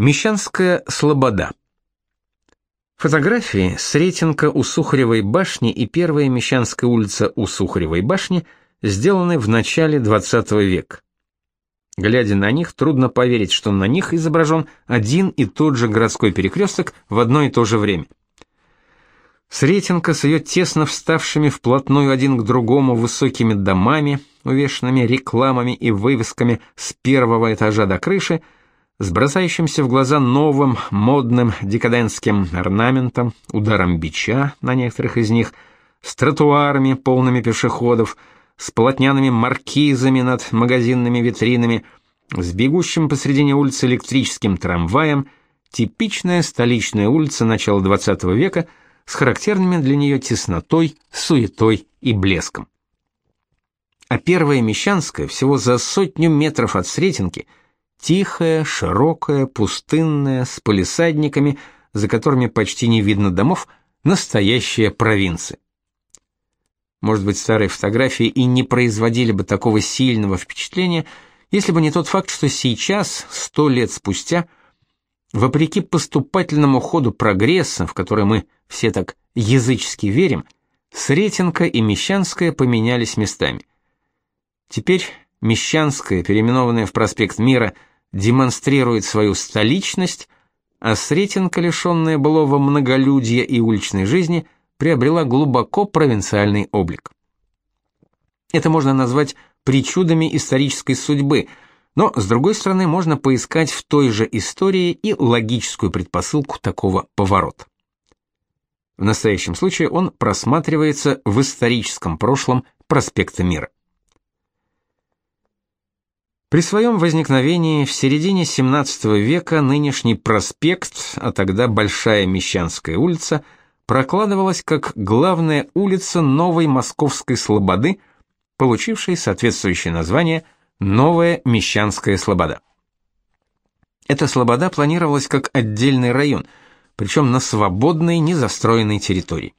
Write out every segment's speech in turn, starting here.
Мещанская слобода. Фотографии Сретенка у Сухаревой башни и первая Мещанская улица у Сухаревой башни сделаны в начале XX века. Глядя на них, трудно поверить, что на них изображен один и тот же городской перекресток в одно и то же время. Сретенка с ее тесно вставшими вплотную один к другому высокими домами, увешанными рекламами и вывесками с первого этажа до крыши, с бросающимся в глаза новым модным декадентским орнаментом, ударом бича на некоторых из них, с тротуарами, полными пешеходов, с полотняными маркизами над магазинными витринами, с бегущим посредине улицы электрическим трамваем, типичная столичная улица начала XX века с характерными для нее теснотой, суетой и блеском. А первая Мещанская всего за сотню метров от Сретенки – Тихая, широкая, пустынная, с полисадниками, за которыми почти не видно домов, настоящая провинция. Может быть, старые фотографии и не производили бы такого сильного впечатления, если бы не тот факт, что сейчас, сто лет спустя, вопреки поступательному ходу прогресса, в который мы все так язычески верим, Сретенка и Мещанская поменялись местами. Теперь Мещанская, переименованная в проспект Мира, демонстрирует свою столичность, а Сретенка, лишенная былого многолюдья и уличной жизни, приобрела глубоко провинциальный облик. Это можно назвать причудами исторической судьбы, но, с другой стороны, можно поискать в той же истории и логическую предпосылку такого поворота. В настоящем случае он просматривается в историческом прошлом проспекта Мира. При своем возникновении в середине 17 века нынешний проспект, а тогда Большая Мещанская улица, прокладывалась как главная улица новой Московской слободы, получившей соответствующее название Новая Мещанская слобода. Эта слобода планировалась как отдельный район, причем на свободной, незастроенной территории.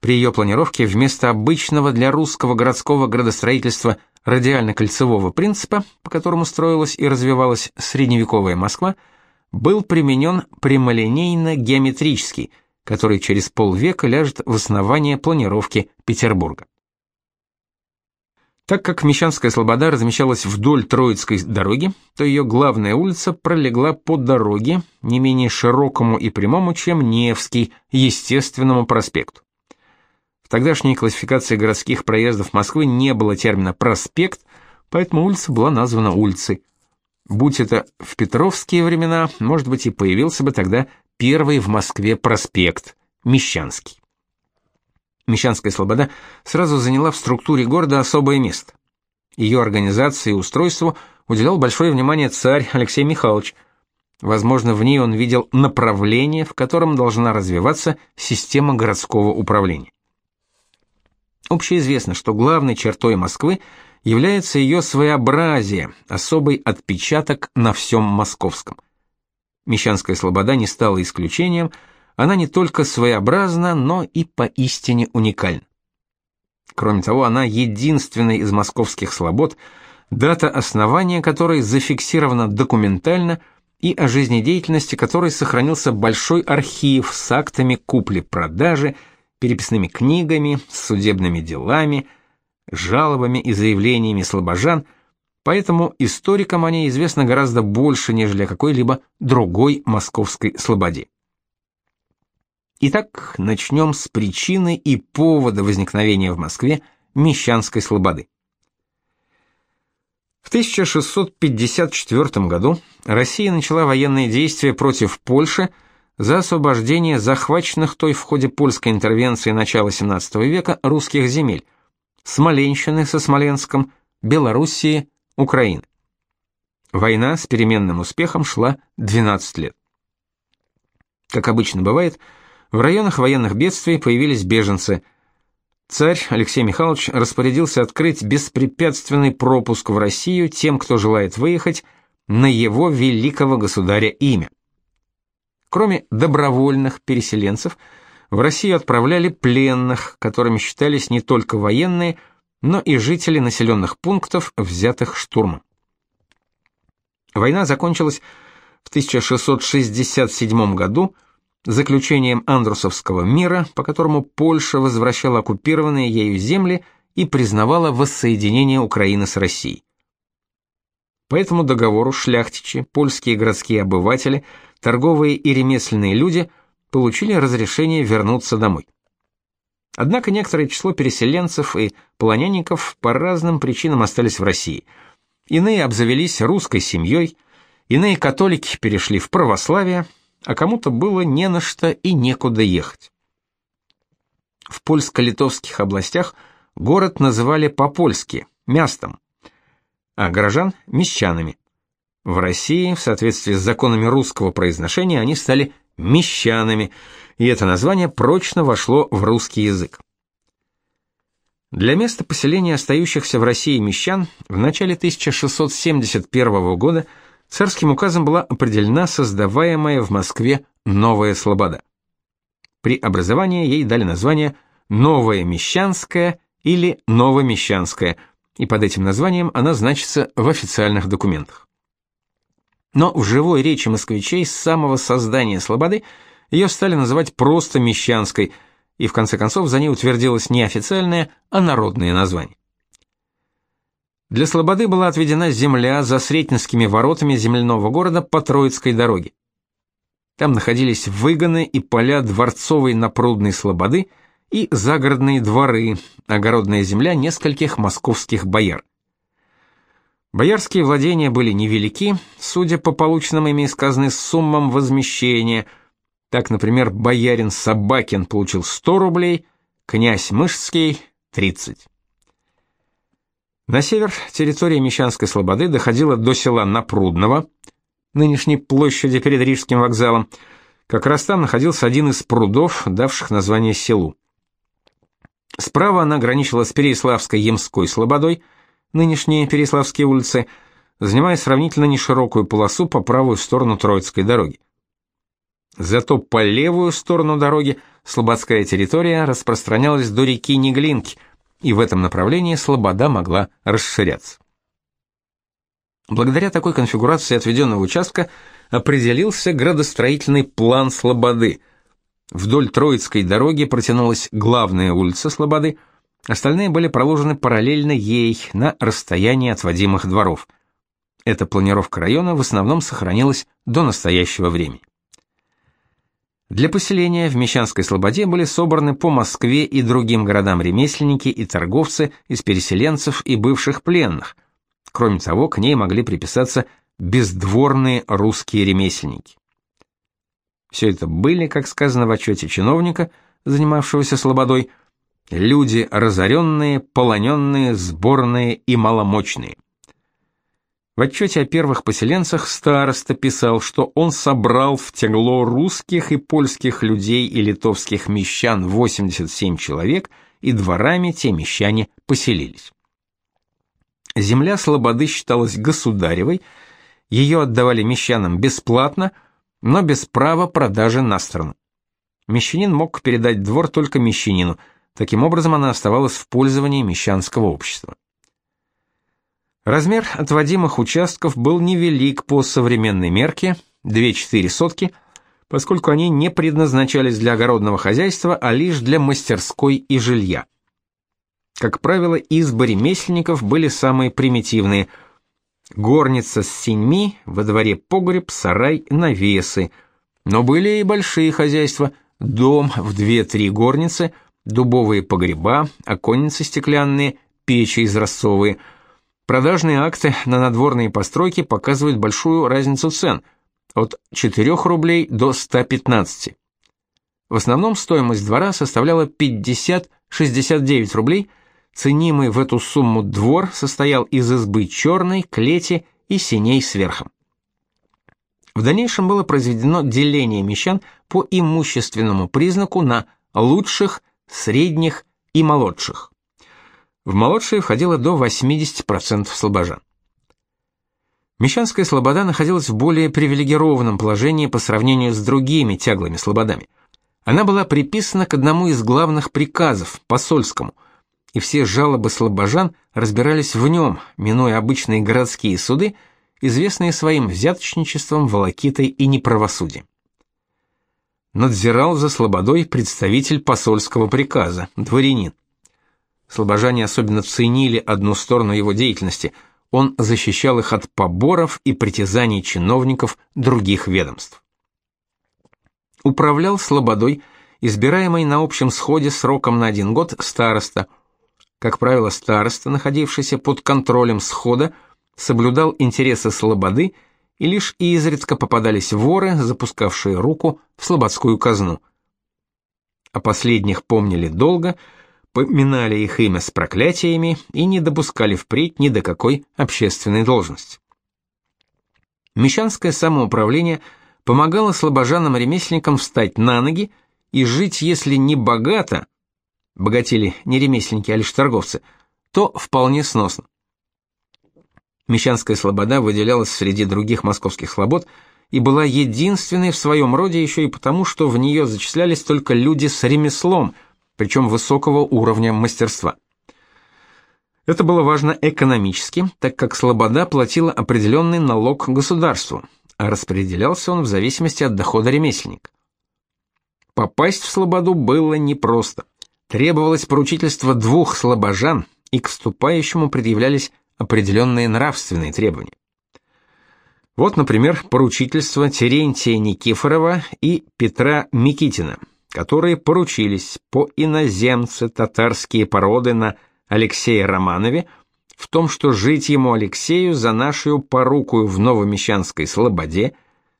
При ее планировке вместо обычного для русского городского градостроительства радиально-кольцевого принципа, по которому строилась и развивалась средневековая Москва, был применен прямолинейно-геометрический, который через полвека ляжет в основание планировки Петербурга. Так как Мещанская слобода размещалась вдоль Троицкой дороги, то ее главная улица пролегла по дороге, не менее широкому и прямому, чем Невский, естественному проспекту. В тогдашней классификации городских проездов Москвы не было термина «проспект», поэтому улица была названа улицей. Будь это в петровские времена, может быть, и появился бы тогда первый в Москве проспект – Мещанский. Мещанская слобода сразу заняла в структуре города особое место. Ее организации и устройству уделял большое внимание царь Алексей Михайлович. Возможно, в ней он видел направление, в котором должна развиваться система городского управления. Общеизвестно, что главной чертой Москвы является ее своеобразие, особый отпечаток на всем московском. Мещанская слобода не стала исключением, она не только своеобразна, но и поистине уникальна. Кроме того, она единственная из московских слобод, дата основания которой зафиксирована документально и о жизнедеятельности которой сохранился большой архив с актами купли-продажи, переписными книгами, судебными делами, жалобами и заявлениями слобожан, поэтому историкам о ней известно гораздо больше, нежели о какой-либо другой московской слободе. Итак, начнем с причины и повода возникновения в Москве Мещанской слободы. В 1654 году Россия начала военные действия против Польши, за освобождение захваченных той в ходе польской интервенции начала XVII века русских земель Смоленщины со Смоленском, Белоруссии, Украины. Война с переменным успехом шла 12 лет. Как обычно бывает, в районах военных бедствий появились беженцы. Царь Алексей Михайлович распорядился открыть беспрепятственный пропуск в Россию тем, кто желает выехать на его великого государя имя. Кроме добровольных переселенцев, в Россию отправляли пленных, которыми считались не только военные, но и жители населенных пунктов, взятых штурмом. Война закончилась в в 1667 году заключением Андрусовского мира, по которому Польша возвращала оккупированные ею земли и признавала воссоединение Украины с Россией. По этому договору шляхтичи, польские городские обыватели, торговые и ремесленные люди получили разрешение вернуться домой. Однако некоторое число переселенцев и полонянников по разным причинам остались в России. Иные обзавелись русской семьей, иные католики перешли в православие, а кому-то было не на что и некуда ехать. В польско-литовских областях город называли по-польски Мястом, а горожан мещанами. В России, в соответствии с законами русского произношения, они стали мещанами, и это название прочно вошло в русский язык. Для места поселения остающихся в России мещан в начале 1671 года царским указом была определена создаваемая в Москве Новая Слобода. При образовании ей дали название Новая Мещанская или Новомещанская, и под этим названием она значится в официальных документах. Но в живой речи москвичей с самого создания Слободы ее стали называть просто Мещанской, и в конце концов за ней утвердилось не официальное, а народное название. Для Слободы была отведена земля за Сретенскими воротами земляного города по Троицкой дороге. Там находились выгоны и поля дворцовой напрудной Слободы и загородные дворы, огородная земля нескольких московских бояр. Боярские владения были невелики, судя по полученным ими сказанным суммам возмещения. Так, например, боярин Собакин получил 100 рублей, князь Мышский — 30. На север территория Мещанской Слободы доходила до села Напрудного, нынешней площади перед Рижским вокзалом. Как раз там находился один из прудов, давших название селу. Справа она граничила с Переяславской Ямской Слободой, нынешние Переяславские улицы, занимая сравнительно неширокую полосу по правую сторону Троицкой дороги. Зато по левую сторону дороги слободская территория распространялась до реки Неглинки – и в этом направлении слобода могла расширяться. Благодаря такой конфигурации отведенного участка определился градостроительный план Слободы. Вдоль Троицкой дороги протянулась главная улица Слободы, остальные были проложены параллельно ей на расстоянии отводимых дворов. Эта планировка района в основном сохранилась до настоящего времени. Для поселения в Мещанской Слободе были собраны по Москве и другим городам ремесленники и торговцы из переселенцев и бывших пленных. Кроме того, к ней могли приписаться бездворные русские ремесленники. Все это были, как сказано в отчете чиновника, занимавшегося Слободой, люди разоренные, полоненные, сборные и маломощные. В отчете о первых поселенцах староста писал, что он собрал в тягло русских и польских людей и литовских мещан 87 человек, и дворами те мещане поселились. Земля Слободы считалась государевой, ее отдавали мещанам бесплатно, но без права продажи на сторону. Мещанин мог передать двор только мещанину, таким образом она оставалась в пользовании мещанского общества. Размер отводимых участков был невелик по современной мерке 2-4 сотки, поскольку они не предназначались для огородного хозяйства, а лишь для мастерской и жилья. Как правило, избы ремесленников были самые примитивные. Горница с синьми, во дворе погреб, сарай, навесы. Но были и большие хозяйства, дом в 2-3 горницы, дубовые погреба, оконницы стеклянные, печи изразцовые – Продажные акты на надворные постройки показывают большую разницу цен от 4 рублей до 115. В основном стоимость двора составляла 50-69 рублей, ценимый в эту сумму двор состоял из избы черной, клети и синей сверхом. В дальнейшем было произведено деление мещан по имущественному признаку на лучших, средних и молодших. В молодшие входило до 80% слобожан. Мещанская слобода находилась в более привилегированном положении по сравнению с другими тяглыми слободами. Она была приписана к одному из главных приказов, посольскому, и все жалобы слобожан разбирались в нем, минуя обычные городские суды, известные своим взяточничеством, волокитой и неправосудием. Надзирал за слободой представитель посольского приказа, дворянин. Слобожане особенно ценили одну сторону его деятельности – он защищал их от поборов и притязаний чиновников других ведомств. Управлял слободой, избираемый на общем сходе сроком на один год староста. Как правило, староста, находившийся под контролем схода, соблюдал интересы слободы, и лишь изредка попадались воры, запускавшие руку в слободскую казну. О последних помнили долго – поминали их имя с проклятиями и не допускали впредь ни до какой общественной должности. Мещанское самоуправление помогало слабожанам-ремесленникам встать на ноги и жить, если не богато, богатели не ремесленники, а лишь торговцы, то вполне сносно. Мещанская слобода выделялась среди других московских слобод и была единственной в своем роде еще и потому, что в нее зачислялись только люди с ремеслом – причем высокого уровня мастерства. Это было важно экономически, так как Слобода платила определенный налог государству, а распределялся он в зависимости от дохода ремесленника. Попасть в Слободу было непросто. Требовалось поручительство двух слобожан, и к вступающему предъявлялись определенные нравственные требования. Вот, например, поручительство Терентия Никифорова и Петра Микитина – которые поручились по иноземцы татарские породы на Алексея Романове в том, что жить ему Алексею за нашу порукую в Новомещанской слободе,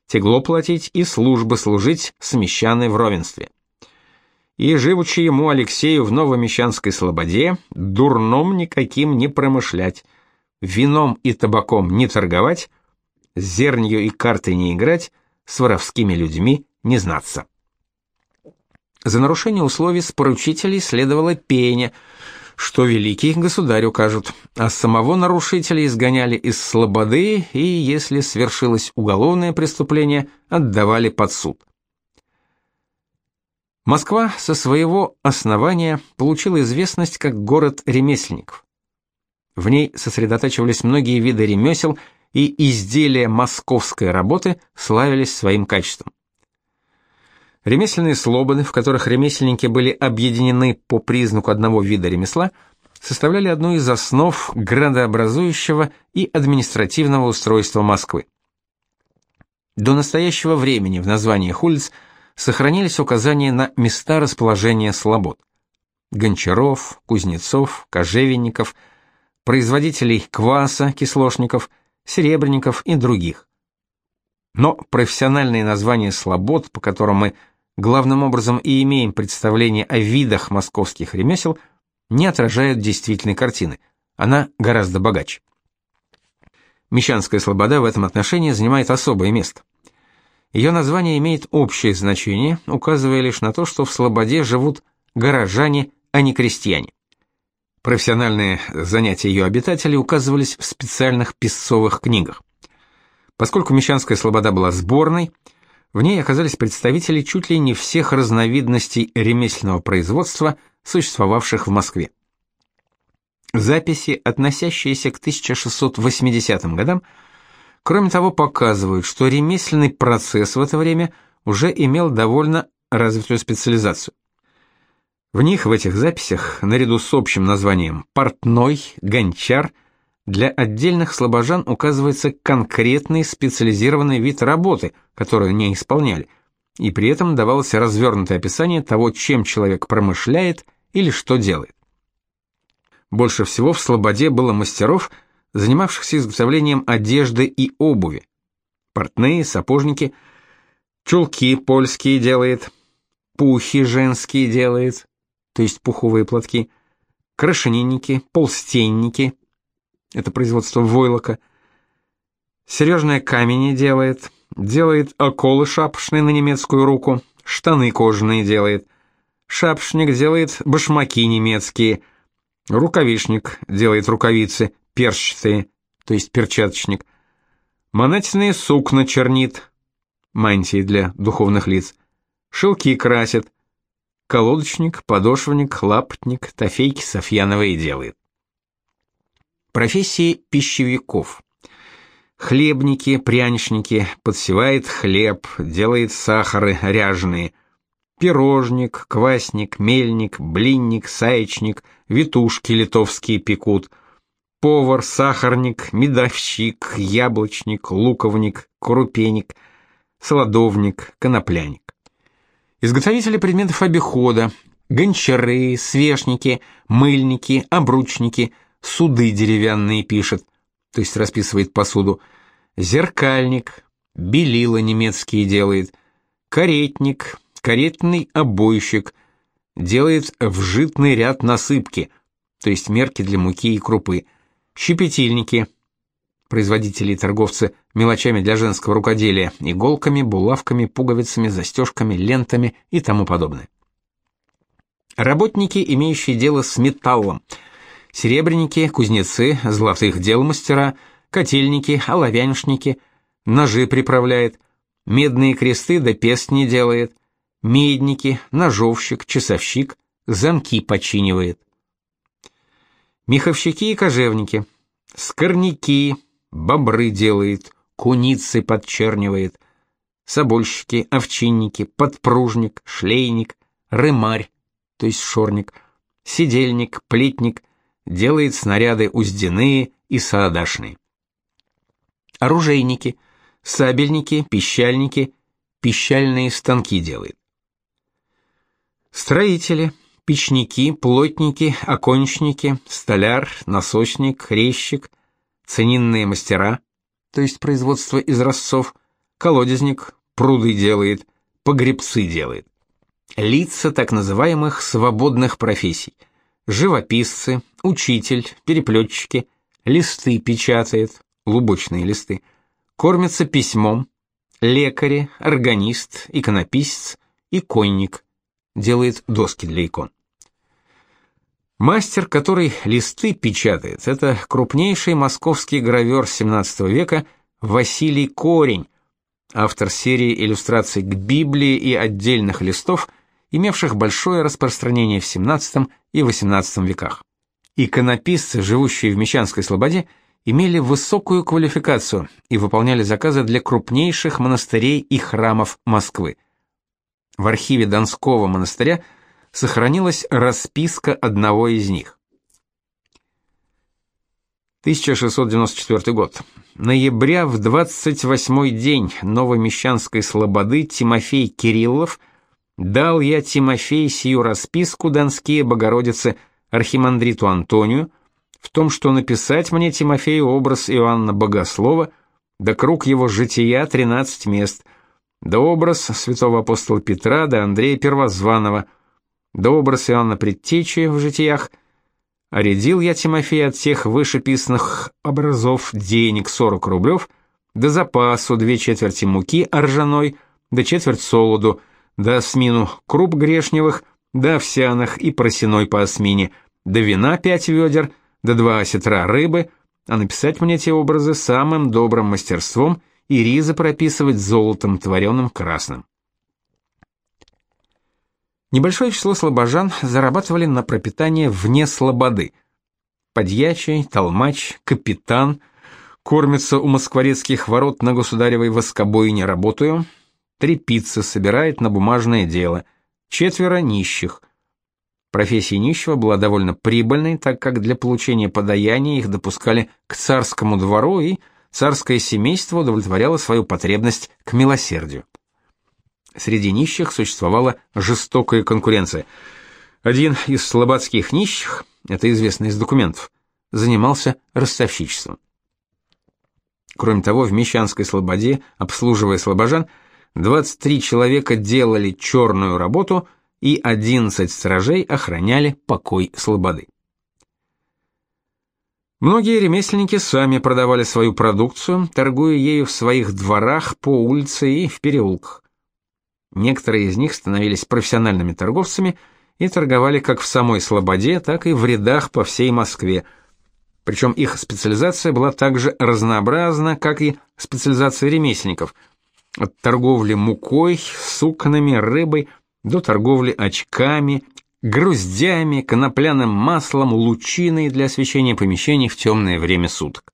тегло платить и службы служить с мещаной в ровенстве. И живучи ему Алексею в Новомещанской слободе, дурном никаким не промышлять, вином и табаком не торговать, зернью и картой не играть, с воровскими людьми не знаться. За нарушение условий с поручителей следовало пеня, что великий государь укажут, а самого нарушителя изгоняли из слободы и, если свершилось уголовное преступление, отдавали под суд. Москва со своего основания получила известность как город ремесленников. В ней сосредотачивались многие виды ремесел, и изделия московской работы славились своим качеством. Ремесленные слободы, в которых ремесленники были объединены по признаку одного вида ремесла, составляли одну из основ градообразующего и административного устройства Москвы. До настоящего времени в названиях улиц сохранились указания на места расположения слобод. Гончаров, кузнецов, кожевенников, производителей кваса, кислошников, серебряников и других. Но профессиональные названия слобод, по которым мы главным образом и имеем представление о видах московских ремесел, не отражают действительной картины. Она гораздо богаче. Мещанская слобода в этом отношении занимает особое место. Ее название имеет общее значение, указывая лишь на то, что в слободе живут горожане, а не крестьяне. Профессиональные занятия ее обитателей указывались в специальных писцовых книгах. Поскольку Мещанская слобода была сборной, в ней оказались представители чуть ли не всех разновидностей ремесленного производства, существовавших в Москве. Записи, относящиеся к 1680 годам, кроме того, показывают, что ремесленный процесс в это время уже имел довольно развитую специализацию. В них, в этих записях, наряду с общим названием «портной», «гончар», для отдельных слабожан указывается конкретный специализированный вид работы, которую они исполняли, и при этом давалось развернутое описание того, чем человек промышляет или что делает. Больше всего в Слободе было мастеров, занимавшихся изготовлением одежды и обуви. Портные, сапожники, чулки польские делает, пухи женские делает, то есть пуховые платки, крашенинники, полстенники, это производство войлока. Сережное камень делает, делает околы шапошные на немецкую руку, штаны кожаные делает. Шапошник делает башмаки немецкие. Рукавишник делает рукавицы перчатые, то есть перчаточник. Монетные сукна чернит, мантии для духовных лиц. Шелки красит. Колодочник, подошвенник, лапотник, тофейки софьяновые делает. Профессии пищевиков. хлебники, пряничники, подсевает хлеб, делает сахары ряженые, пирожник, квасник, мельник, блинник, саечник, витушки литовские пекут, повар, сахарник, медовщик, яблочник, луковник, крупеник, солодовник, конопляник. Изготовители предметов обихода, гончары, свешники, мыльники, обручники, суды деревянные пишет, то есть расписывает посуду, зеркальник, белила немецкие делает, каретник, каретный обойщик, делает вжитный ряд насыпки, то есть мерки для муки и крупы, щепетильники, производители и торговцы мелочами для женского рукоделия, иголками, булавками, пуговицами, застежками, лентами и тому подобное. Работники, имеющие дело с металлом, серебряники, кузнецы, золотых дел мастера, котельники, оловяншники, ножи приправляет, медные кресты да пестни делает, медники, ножовщик, часовщик, замки починивает. Меховщики и кожевники, скорняки, бобры делает, куницы подчернивает, собольщики, овчинники, подпружник, шлейник, рымарь, то есть шорник, сидельник, плетник, делает снаряды уздяные и саадашные. Оружейники, сабельники, пищальники, пищальные станки делает. Строители, печники, плотники, окончники, столяр, насосник, резчик, ценинные мастера, то есть производство изразцов, колодезник, пруды делает, погребцы делает лица так называемых свободных профессий. Живописцы, учитель, переплетчики, листы печатает, лубочные листы, кормятся письмом, лекари, органист, иконописец, иконник, делает доски для икон. Мастер, который листы печатает, это крупнейший московский гравер XVII века Василий Корень, автор серии иллюстраций к Библии и отдельных листов, имевших большое распространение в XVII и XVIII веках. Иконописцы, живущие в Мещанской слободе, имели высокую квалификацию и выполняли заказы для крупнейших монастырей и храмов Москвы. В архиве Донского монастыря сохранилась расписка одного из них. 1694 год. Ноября в 28-й день Новомещанской слободы Тимофей Кириллов Дал я Тимофей сию расписку Донские Богородицы архимандриту Антонию в том, что написать мне Тимофею образ Иоанна Богослова, да круг его жития 13 мест, да образ святого апостола Петра, да Андрея Первозванного, да образ Иоанна Предтечи в житиях, Оредил я Тимофея от всех вышеписанных образов денег 40 рублев, до запасу две четверти муки ржаной, да четверть солоду, да смину круп грешневых, да овсяных и просеной по осмине, да вина пять ведер, да два осетра рыбы, а написать мне те образы самым добрым мастерством и ризы прописывать золотом, творенным красным. Небольшое число слобожан зарабатывали на пропитание вне слободы. Подьячий, толмач, капитан кормятся у москворецких ворот на государевой воскобойне работаю, три пиццы собирает на бумажное дело, четверо нищих. Профессия нищего была довольно прибыльной, так как для получения подаяния их допускали к царскому двору, и царское семейство удовлетворяло свою потребность к милосердию. Среди нищих существовала жестокая конкуренция. Один из слободских нищих, это известно из документов, занимался ростовщичеством. Кроме того, в Мещанской слободе, обслуживая слобожан, 23 человека делали черную работу и 11 стражей охраняли покой слободы. Многие ремесленники сами продавали свою продукцию, торгуя ею в своих дворах, по улице и в переулках. Некоторые из них становились профессиональными торговцами и торговали как в самой Слободе, так и в рядах по всей Москве. Причем их специализация была так же разнообразна, как и специализация ремесленников – от торговли мукой, сукнами, рыбой до торговли очками, груздями, конопляным маслом, лучиной для освещения помещений в темное время суток.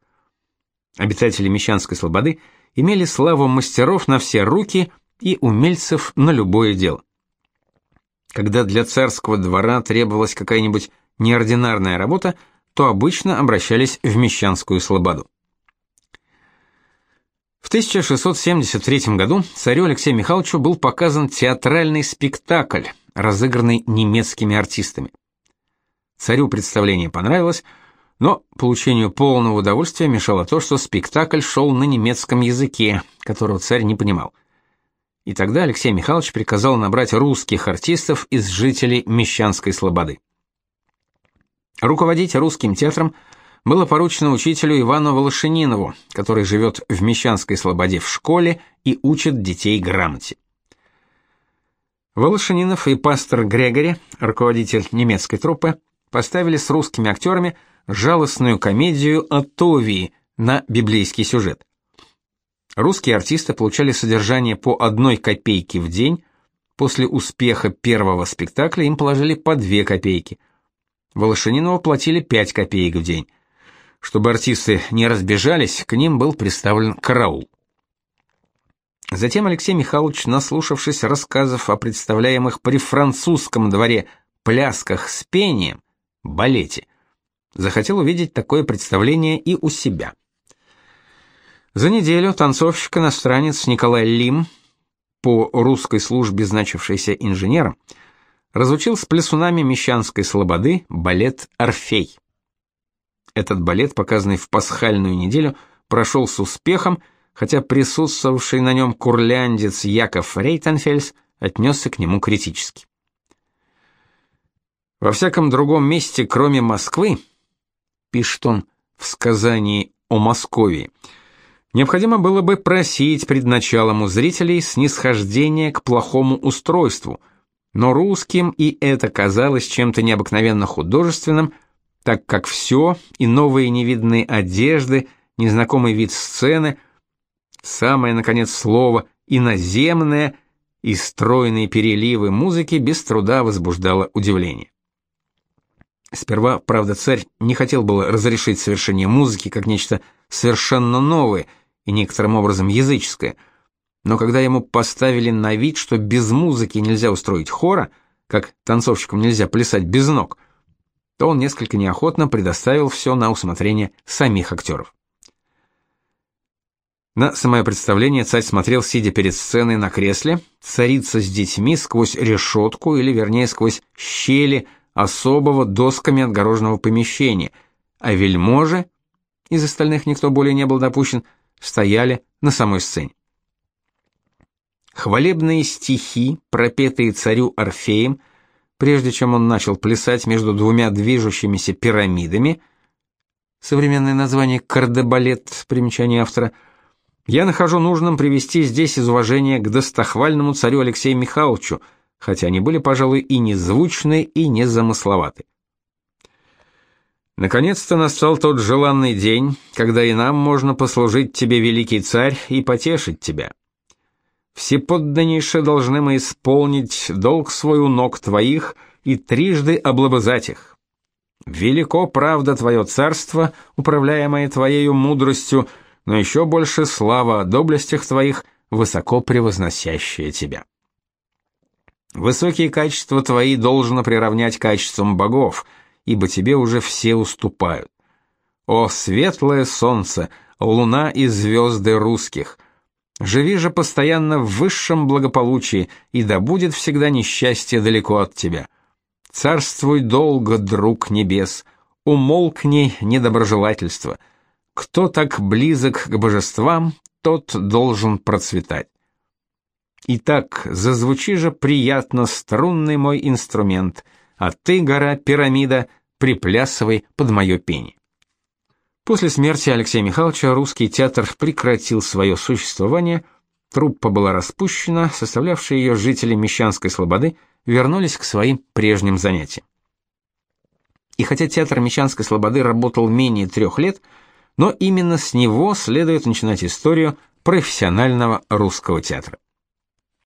Обитатели Мещанской слободы имели славу мастеров на все руки и умельцев на любое дело. Когда для царского двора требовалась какая-нибудь неординарная работа, то обычно обращались в Мещанскую слободу. В 1673 году царю Алексею Михайловичу был показан театральный спектакль, разыгранный немецкими артистами. Царю представление понравилось, но получению полного удовольствия мешало то, что спектакль шел на немецком языке, которого царь не понимал. И тогда Алексей Михайлович приказал набрать русских артистов из жителей Мещанской слободы. Руководить русским театром было поручено учителю Ивану Волошининову, который живет в Мещанской Слободе в школе и учит детей грамоте. Волошининов и пастор Грегори, руководитель немецкой труппы, поставили с русскими актерами жалостную комедию о Товии на библейский сюжет. Русские артисты получали содержание по одной копейке в день, после успеха первого спектакля им положили по две копейки. Волошининову платили 5 копеек в день. Чтобы артисты не разбежались, к ним был представлен караул. Затем Алексей Михайлович, наслушавшись рассказов о представляемых при французском дворе плясках с пением, балете, захотел увидеть такое представление и у себя. За неделю танцовщик-иностранец Николай Лим, по русской службе значившийся инженером, разучил с плясунами Мещанской слободы балет «Орфей». Этот балет, показанный в пасхальную неделю, прошел с успехом, хотя присутствовавший на нем курляндец Яков Рейтенфельс отнесся к нему критически. Во всяком другом месте, кроме Москвы, пишет он в сказании о Москве, необходимо было бы просить пред началом у зрителей снисхождения к плохому устройству, но русским и это казалось чем-то необыкновенно художественным, так как все, и новые невиданные одежды, незнакомый вид сцены, самое, наконец, слово «иноземное» и стройные переливы музыки без труда возбуждало удивление. Сперва, правда, царь не хотел было разрешить совершение музыки как нечто совершенно новое и некоторым образом языческое, но когда ему поставили на вид, что без музыки нельзя устроить хора, как танцовщикам нельзя плясать без ног – то он несколько неохотно предоставил все на усмотрение самих актеров. На самое представление царь смотрел, сидя перед сценой на кресле, царица с детьми сквозь решетку, или вернее сквозь щели особого досками отгороженного помещения, а вельможи, из остальных никто более не был допущен, стояли на самой сцене. Хвалебные стихи, пропетые царю Орфеем, — прежде чем он начал плясать между двумя движущимися пирамидами, современное название кардебалет, примечание автора, я нахожу нужным привести здесь из уважения к достохвальному царю Алексею Михайловичу, хотя они были, пожалуй, и незвучны, и незамысловаты. Наконец-то настал тот желанный день, когда и нам можно послужить тебе, великий царь, и потешить тебя. Всеподданнейше должны мы исполнить долг свой у ног твоих и трижды облобызать их. Велико правда твое царство, управляемое твоею мудростью, но еще больше слава о доблестях твоих, высоко превозносящая тебя. Высокие качества твои должно приравнять качествам богов, ибо тебе уже все уступают. О светлое солнце, луна и звезды русских, Живи же постоянно в высшем благополучии, и да будет всегда несчастье далеко от тебя. Царствуй долго, друг небес, умолкни недоброжелательство. Кто так близок к божествам, тот должен процветать. Итак, зазвучи же приятно струнный мой инструмент, а ты, гора пирамида, приплясывай под мое пение. После смерти Алексея Михайловича русский театр прекратил свое существование, труппа была распущена, составлявшие ее жители Мещанской слободы вернулись к своим прежним занятиям. И хотя театр Мещанской слободы работал менее трех лет, но именно с него следует начинать историю профессионального русского театра.